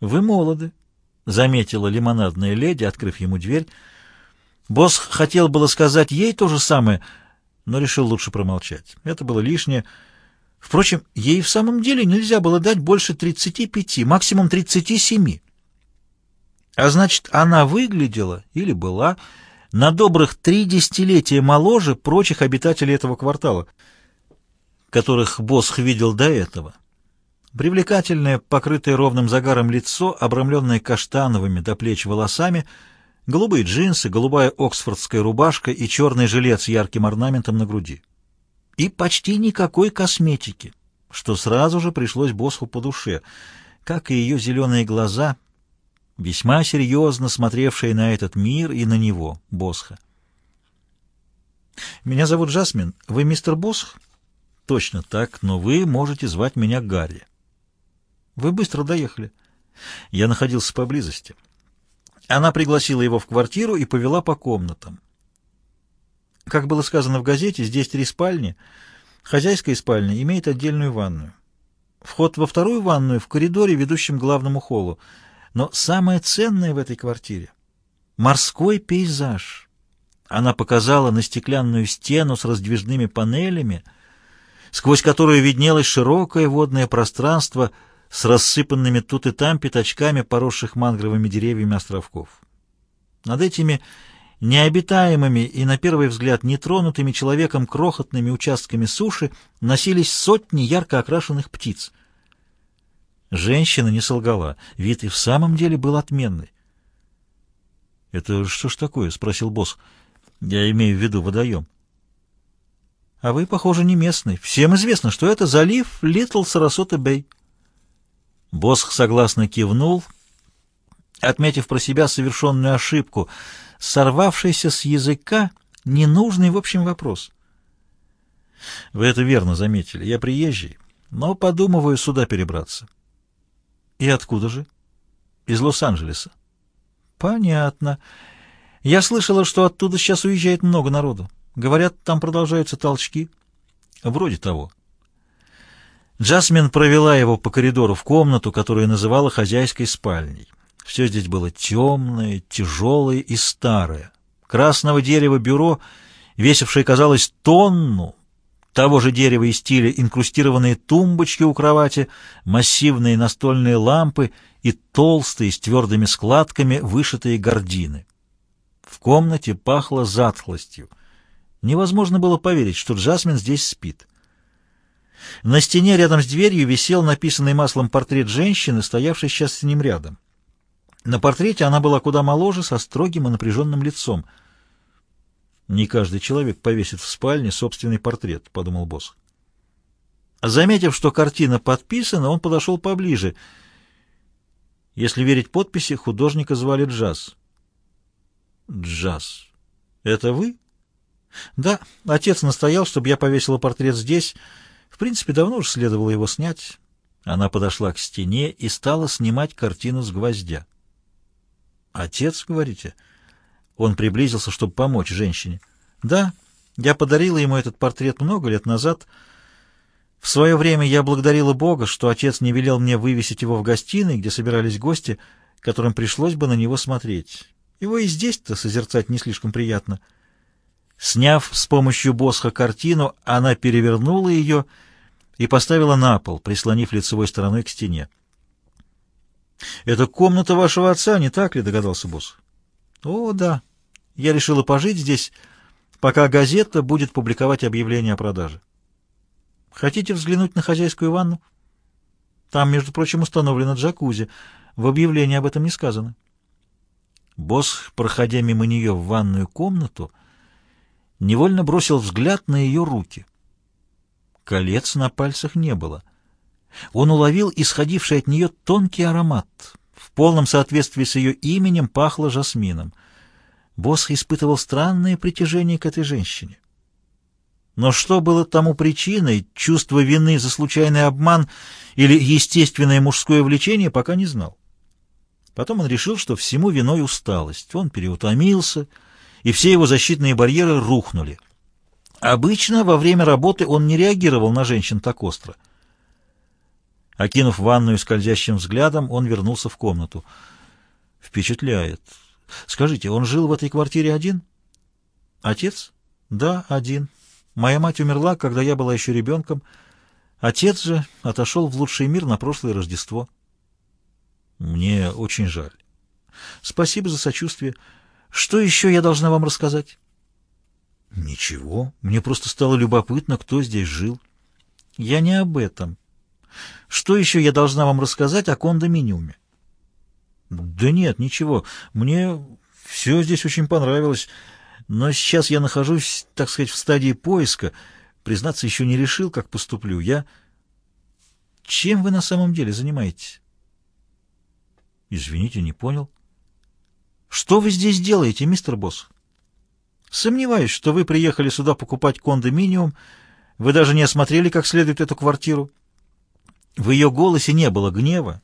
«Вы молоды», — заметила лимонадная леди, открыв ему дверь. Босс хотел было сказать ей то же самое, но решил лучше промолчать. Это было лишнее. Впрочем, ей в самом деле нельзя было дать больше 35, максимум 37. А значит, она выглядела или была на добрых три десятилетия моложе прочих обитателей этого квартала, которых Босх видел до этого. Привлекательное, покрытое ровным загаром лицо, обрамленное каштановыми до плеч волосами, голубые джинсы, голубая оксфордская рубашка и черный жилет с ярким орнаментом на груди. И почти никакой косметики, что сразу же пришлось Босху по душе, как и ее зеленые глаза, весьма серьезно смотревшие на этот мир и на него, Босха. «Меня зовут Жасмин. Вы мистер Босх?» «Точно так, но вы можете звать меня Гарри». Вы быстро доехали. Я находился поблизости. Она пригласила его в квартиру и повела по комнатам. Как было сказано в газете, здесь три спальни. Хозяйская спальня имеет отдельную ванную. Вход во вторую ванную в коридоре, ведущем к главному холлу. Но самое ценное в этой квартире — морской пейзаж. Она показала на стеклянную стену с раздвижными панелями, сквозь которую виднелось широкое водное пространство — с рассыпанными тут и там пятачками поросших мангровыми деревьями островков. Над этими необитаемыми и, на первый взгляд, нетронутыми человеком крохотными участками суши носились сотни ярко окрашенных птиц. Женщина не солгала, вид и в самом деле был отменный. — Это что ж такое? — спросил босс. — Я имею в виду водоем. — А вы, похоже, не местный. Всем известно, что это залив Литл Сарасота-Бэй. Босх согласно кивнул, отметив про себя совершенную ошибку, сорвавшийся с языка ненужный в общем вопрос. Вы это верно заметили. Я приезжий, но подумываю сюда перебраться. И откуда же? Из Лос-Анджелеса. Понятно. Я слышала, что оттуда сейчас уезжает много народу. Говорят, там продолжаются толчки. Вроде того. Джасмин провела его по коридору в комнату, которую называла хозяйской спальней. Все здесь было темное, тяжелое и старое. Красного дерева бюро, весившее, казалось, тонну, того же дерева и стиля инкрустированные тумбочки у кровати, массивные настольные лампы и толстые с твердыми складками вышитые гардины. В комнате пахло затхлостью. Невозможно было поверить, что Джасмин здесь спит. На стене рядом с дверью висел написанный маслом портрет женщины, стоявшей сейчас с ним рядом. На портрете она была куда моложе, со строгим и напряженным лицом. «Не каждый человек повесит в спальне собственный портрет», — подумал босс. Заметив, что картина подписана, он подошел поближе. Если верить подписи, художника звали Джаз. «Джаз. Это вы?» «Да, отец настоял, чтобы я повесила портрет здесь». В принципе, давно уж следовало его снять. Она подошла к стене и стала снимать картину с гвоздя. «Отец, говорите?» Он приблизился, чтобы помочь женщине. «Да, я подарила ему этот портрет много лет назад. В свое время я благодарила Бога, что отец не велел мне вывесить его в гостиной, где собирались гости, которым пришлось бы на него смотреть. Его и здесь-то созерцать не слишком приятно». Сняв с помощью босха картину, она перевернула ее и поставила на пол, прислонив лицевой стороной к стене. «Это комната вашего отца, не так ли?» — догадался босс. «О, да. Я решила пожить здесь, пока газета будет публиковать объявление о продаже. Хотите взглянуть на хозяйскую ванну? Там, между прочим, установлено джакузи. В объявлении об этом не сказано». Босс, проходя мимо нее в ванную комнату, невольно бросил взгляд на ее руки. Колец на пальцах не было. Он уловил исходивший от нее тонкий аромат. В полном соответствии с ее именем пахло жасмином. Босх испытывал странное притяжение к этой женщине. Но что было тому причиной, чувство вины за случайный обман или естественное мужское влечение, пока не знал. Потом он решил, что всему виной усталость. Он переутомился и все его защитные барьеры рухнули. Обычно во время работы он не реагировал на женщин так остро. Окинув ванную скользящим взглядом, он вернулся в комнату. Впечатляет. Скажите, он жил в этой квартире один? Отец? Да, один. Моя мать умерла, когда я была еще ребенком. Отец же отошел в лучший мир на прошлое Рождество. Мне очень жаль. Спасибо за сочувствие. Что еще я должна вам рассказать? Ничего. Мне просто стало любопытно, кто здесь жил. Я не об этом. Что еще я должна вам рассказать о кондоминиуме? Да нет, ничего. Мне все здесь очень понравилось. Но сейчас я нахожусь, так сказать, в стадии поиска. Признаться, еще не решил, как поступлю. Я... Чем вы на самом деле занимаетесь? Извините, не понял. Что вы здесь делаете, мистер Босс? Сомневаюсь, что вы приехали сюда покупать кондоминиум. Вы даже не осмотрели как следует эту квартиру. В ее голосе не было гнева.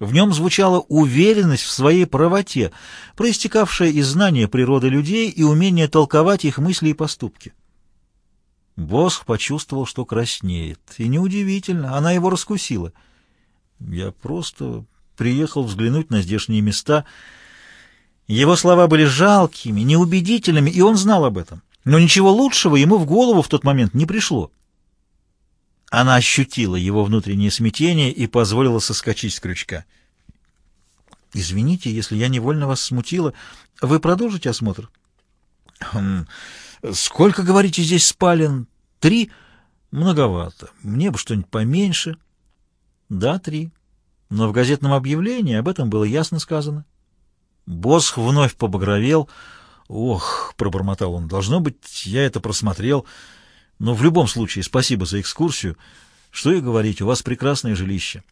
В нем звучала уверенность в своей правоте, проистекавшая из знания природы людей и умения толковать их мысли и поступки. Босх почувствовал, что краснеет. И неудивительно, она его раскусила. «Я просто приехал взглянуть на здешние места». Его слова были жалкими, неубедительными, и он знал об этом. Но ничего лучшего ему в голову в тот момент не пришло. Она ощутила его внутреннее смятение и позволила соскочить с крючка. «Извините, если я невольно вас смутила. Вы продолжите осмотр?» хм, «Сколько, говорите, здесь спален? Три? Многовато. Мне бы что-нибудь поменьше». «Да, три. Но в газетном объявлении об этом было ясно сказано». Босх вновь побагровел. «Ох», — пробормотал он, — «должно быть, я это просмотрел». Но в любом случае спасибо за экскурсию. Что и говорить, у вас прекрасное жилище.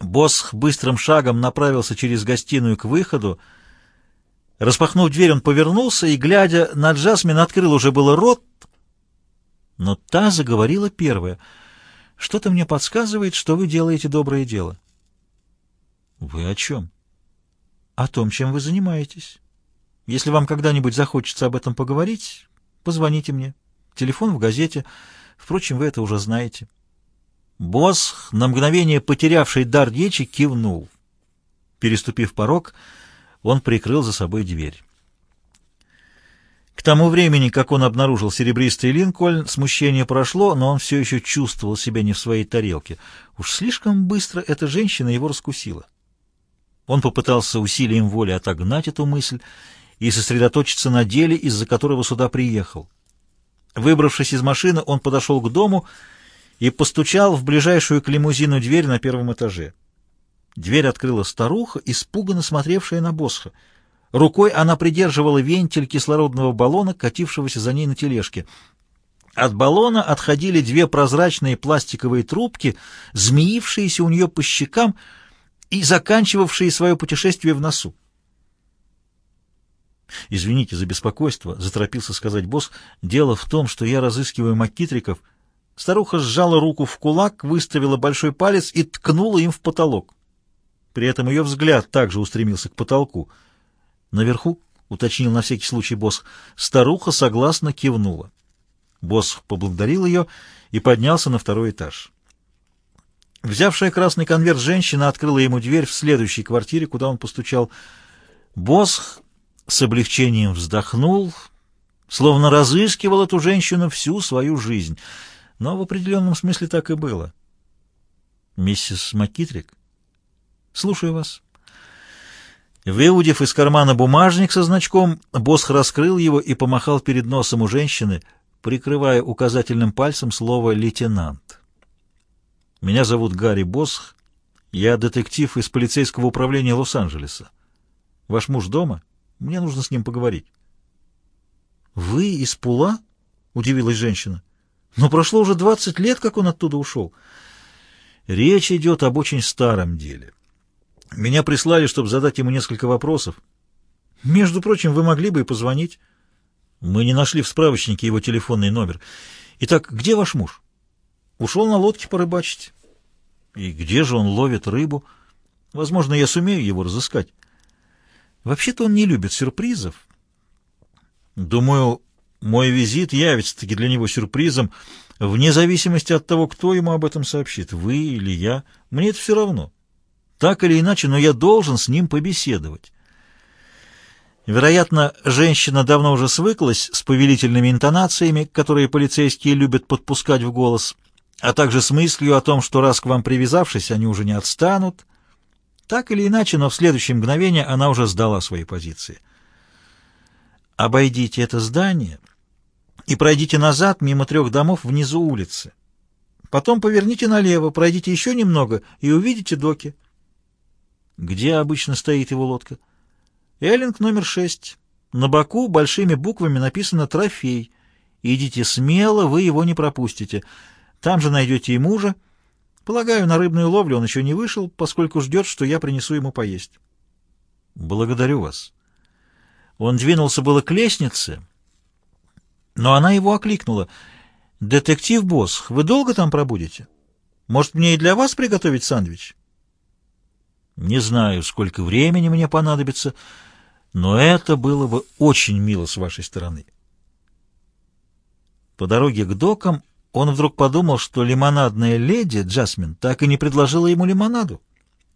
Босх быстрым шагом направился через гостиную к выходу. Распахнув дверь, он повернулся и, глядя на Джасмин, открыл уже было рот, но та заговорила первая. «Что-то мне подсказывает, что вы делаете доброе дело». «Вы о чем?» «О том, чем вы занимаетесь. Если вам когда-нибудь захочется об этом поговорить, позвоните мне». Телефон в газете. Впрочем, вы это уже знаете. Босс, на мгновение потерявший дар речи, кивнул. Переступив порог, он прикрыл за собой дверь. К тому времени, как он обнаружил серебристый Линкольн, смущение прошло, но он все еще чувствовал себя не в своей тарелке. Уж слишком быстро эта женщина его раскусила. Он попытался усилием воли отогнать эту мысль и сосредоточиться на деле, из-за которого сюда приехал. Выбравшись из машины, он подошел к дому и постучал в ближайшую к лимузину дверь на первом этаже. Дверь открыла старуха, испуганно смотревшая на Босха. Рукой она придерживала вентиль кислородного баллона, катившегося за ней на тележке. От баллона отходили две прозрачные пластиковые трубки, змеившиеся у нее по щекам и заканчивавшие свое путешествие в носу. «Извините за беспокойство», — заторопился сказать босс. «Дело в том, что я разыскиваю макитриков». Старуха сжала руку в кулак, выставила большой палец и ткнула им в потолок. При этом ее взгляд также устремился к потолку. «Наверху?» — уточнил на всякий случай босс. Старуха согласно кивнула. Босс поблагодарил ее и поднялся на второй этаж. Взявшая красный конверт женщина открыла ему дверь в следующей квартире, куда он постучал. Босх с облегчением вздохнул, словно разыскивал эту женщину всю свою жизнь. Но в определенном смысле так и было. «Миссис Макитрик?» «Слушаю вас». Выудив из кармана бумажник со значком, Босх раскрыл его и помахал перед носом у женщины, прикрывая указательным пальцем слово «лейтенант». «Меня зовут Гарри Босх. Я детектив из полицейского управления Лос-Анджелеса. Ваш муж дома?» Мне нужно с ним поговорить. — Вы из Пула? — удивилась женщина. — Но прошло уже двадцать лет, как он оттуда ушел. Речь идет об очень старом деле. Меня прислали, чтобы задать ему несколько вопросов. Между прочим, вы могли бы и позвонить. Мы не нашли в справочнике его телефонный номер. Итак, где ваш муж? Ушел на лодке порыбачить. И где же он ловит рыбу? Возможно, я сумею его разыскать. Вообще-то он не любит сюрпризов. Думаю, мой визит явится-таки для него сюрпризом. Вне зависимости от того, кто ему об этом сообщит, вы или я, мне это все равно. Так или иначе, но я должен с ним побеседовать. Вероятно, женщина давно уже свыклась с повелительными интонациями, которые полицейские любят подпускать в голос, а также с мыслью о том, что раз к вам привязавшись, они уже не отстанут. Так или иначе, но в следующее мгновение она уже сдала свои позиции. Обойдите это здание и пройдите назад мимо трех домов внизу улицы. Потом поверните налево, пройдите еще немного и увидите доки. Где обычно стоит его лодка? Эллинг номер шесть. На боку большими буквами написано «Трофей». Идите смело, вы его не пропустите. Там же найдете и мужа. Полагаю, на рыбную ловлю он еще не вышел, поскольку ждет, что я принесу ему поесть. Благодарю вас. Он двинулся было к лестнице, но она его окликнула. «Детектив Босх, вы долго там пробудете? Может, мне и для вас приготовить сэндвич?» Не знаю, сколько времени мне понадобится, но это было бы очень мило с вашей стороны. По дороге к докам он вдруг подумал, что лимонадная леди Джасмин так и не предложила ему лимонаду,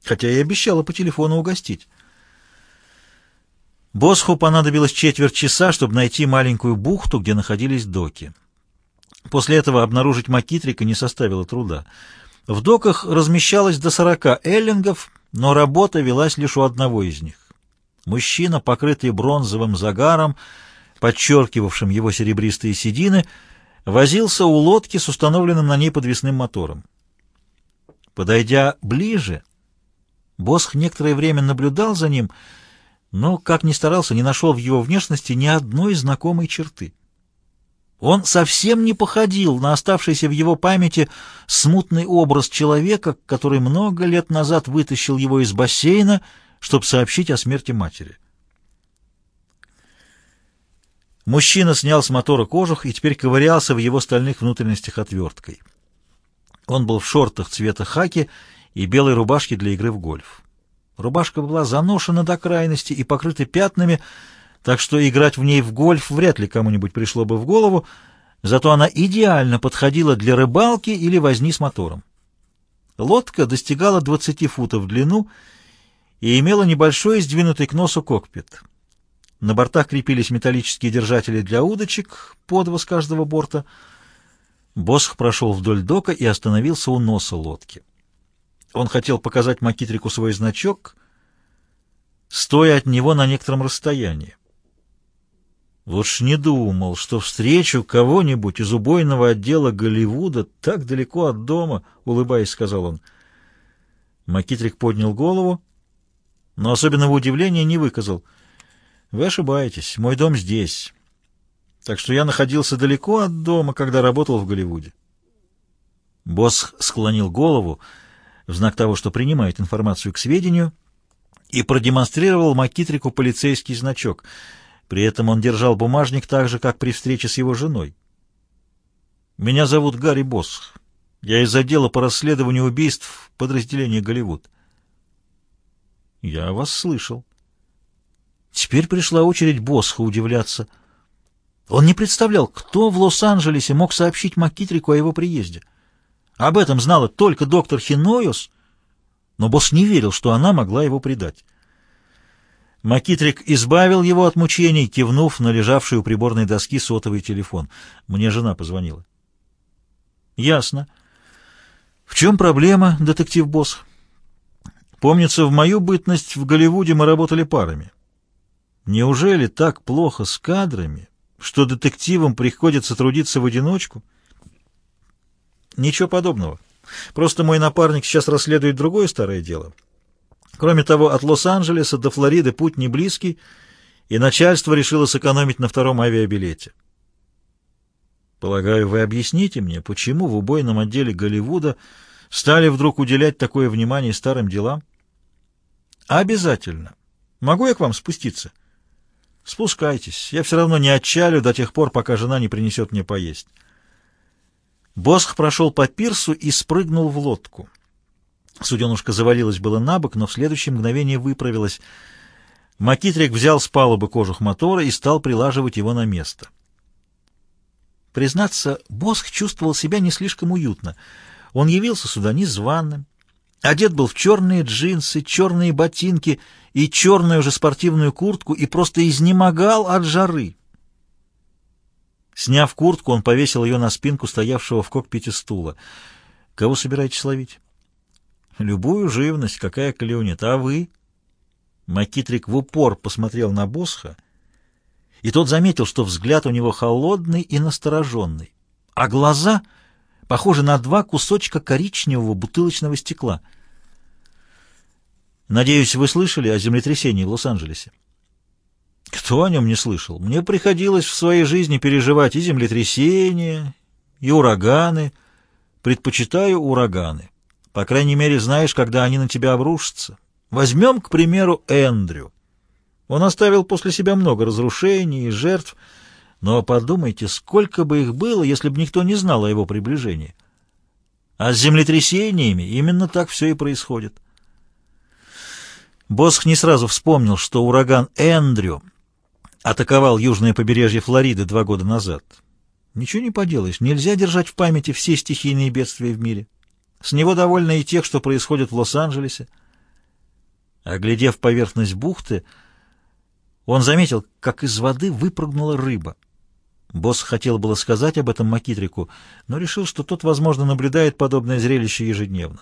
хотя и обещала по телефону угостить. Босху понадобилось четверть часа, чтобы найти маленькую бухту, где находились доки. После этого обнаружить Макитрика не составило труда. В доках размещалось до сорока эллингов, но работа велась лишь у одного из них. Мужчина, покрытый бронзовым загаром, подчеркивавшим его серебристые седины, возился у лодки с установленным на ней подвесным мотором. Подойдя ближе, Босх некоторое время наблюдал за ним, но, как ни старался, не нашел в его внешности ни одной знакомой черты. Он совсем не походил на оставшийся в его памяти смутный образ человека, который много лет назад вытащил его из бассейна, чтобы сообщить о смерти матери. Мужчина снял с мотора кожух и теперь ковырялся в его стальных внутренностях отверткой. Он был в шортах цвета хаки и белой рубашке для игры в гольф. Рубашка была заношена до крайности и покрыта пятнами, так что играть в ней в гольф вряд ли кому-нибудь пришло бы в голову, зато она идеально подходила для рыбалки или возни с мотором. Лодка достигала 20 футов в длину и имела небольшой сдвинутый к носу кокпит. На бортах крепились металлические держатели для удочек, по два с каждого борта. Босх прошел вдоль дока и остановился у носа лодки. Он хотел показать Макитрику свой значок, стоя от него на некотором расстоянии. Ж не думал, что встречу кого-нибудь из убойного отдела Голливуда так далеко от дома, — улыбаясь, сказал он. Макитрик поднял голову, но особенного удивления не выказал. Вы ошибаетесь, мой дом здесь. Так что я находился далеко от дома, когда работал в Голливуде. Босс склонил голову в знак того, что принимает информацию к сведению, и продемонстрировал Макитрику полицейский значок — при этом он держал бумажник так же, как при встрече с его женой. «Меня зовут Гарри Босх. Я из отдела по расследованию убийств подразделения «Голливуд». «Я вас слышал». Теперь пришла очередь Босха удивляться. Он не представлял, кто в Лос-Анджелесе мог сообщить Маккитрику о его приезде. Об этом знала только доктор Хиноиус, но босс не верил, что она могла его предать. Макитрик избавил его от мучений, кивнув на лежавший у приборной доски сотовый телефон. Мне жена позвонила. «Ясно. В чем проблема, детектив-босс?» «Помнится, в мою бытность в Голливуде мы работали парами. Неужели так плохо с кадрами, что детективам приходится трудиться в одиночку?» «Ничего подобного. Просто мой напарник сейчас расследует другое старое дело». Кроме того, от Лос-Анджелеса до Флориды путь не близкий, и начальство решило сэкономить на втором авиабилете. Полагаю, вы объясните мне, почему в убойном отделе Голливуда стали вдруг уделять такое внимание старым делам? Обязательно. Могу я к вам спуститься? Спускайтесь. Я все равно не отчалю до тех пор, пока жена не принесет мне поесть. Босх прошел по пирсу и спрыгнул в лодку. Суденушка завалилась было на бок, но в следующее мгновение выправилась. Макитрик взял с палубы кожух мотора и стал прилаживать его на место. Признаться, Босх чувствовал себя не слишком уютно. Он явился сюда незваным, одет был в черные джинсы, черные ботинки и черную же спортивную куртку и просто изнемогал от жары. Сняв куртку, он повесил ее на спинку стоявшего в кокпите стула. «Кого собираетесь ловить?» «Любую живность, какая клюнет. А вы?» Макитрик в упор посмотрел на Босха, и тот заметил, что взгляд у него холодный и настороженный, а глаза похожи на два кусочка коричневого бутылочного стекла. «Надеюсь, вы слышали о землетрясении в Лос-Анджелесе?» «Кто о нем не слышал? Мне приходилось в своей жизни переживать и землетрясения, и ураганы. Предпочитаю ураганы. По крайней мере, знаешь, когда они на тебя обрушатся». Возьмем, к примеру, Эндрю. Он оставил после себя много разрушений и жертв, но подумайте, сколько бы их было, если бы никто не знал о его приближении. А с землетрясениями именно так все и происходит. Босх не сразу вспомнил, что ураган Эндрю атаковал южное побережье Флориды два года назад. Ничего не поделаешь, нельзя держать в памяти все стихийные бедствия в мире. С него довольно и тех, что происходит в Лос-Анджелесе. Оглядев поверхность бухты, он заметил, как из воды выпрыгнула рыба. Босс хотел было сказать об этом Макитрику, но решил, что тот, возможно, наблюдает подобное зрелище ежедневно.